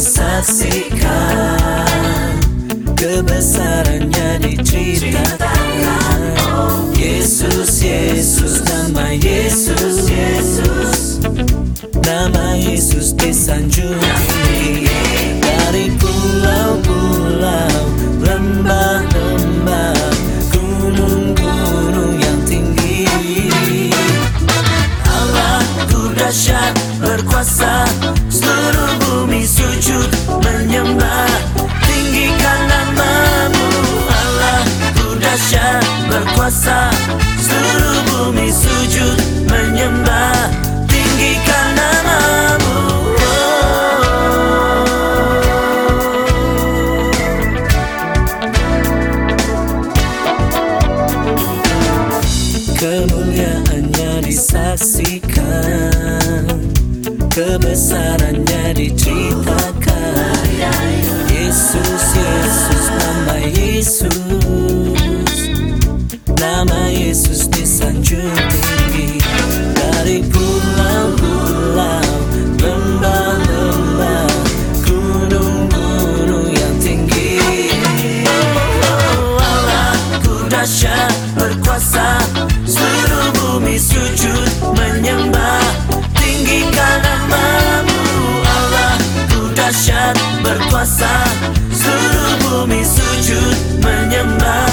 Saksikan kebesarannya diceritakan. Yesus Yesus nama Yesus Yesus. sun. Menyembah.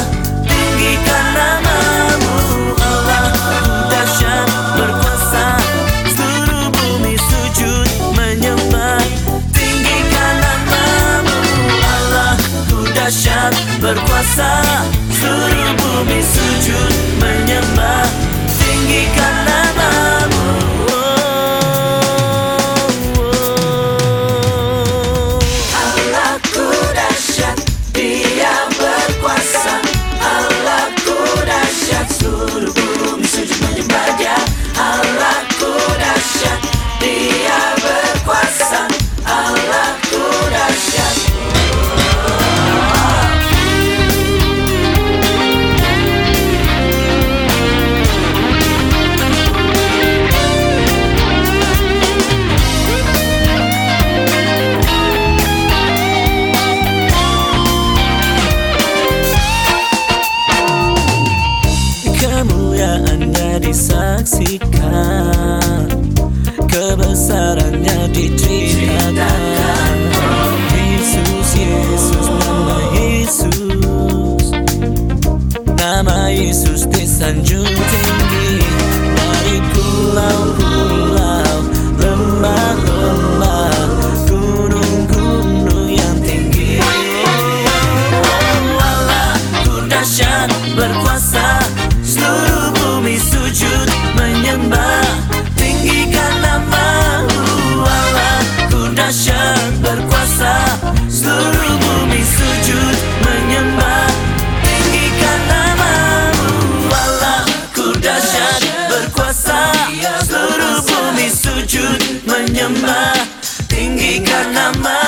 Tinggikan namamu Allahku dahsyat berkuasa. Seluruh bumi sujud menyembah. Tinggikan namamu Allahku dahsyat berkuasa. Seluruh bumi sujud disaksikan Kebesarannya diceritakan Yesus, Yesus, nama Yesus. Nama Yesus disanjung tinggi. Dari pulau Remember Tinggi kan nama.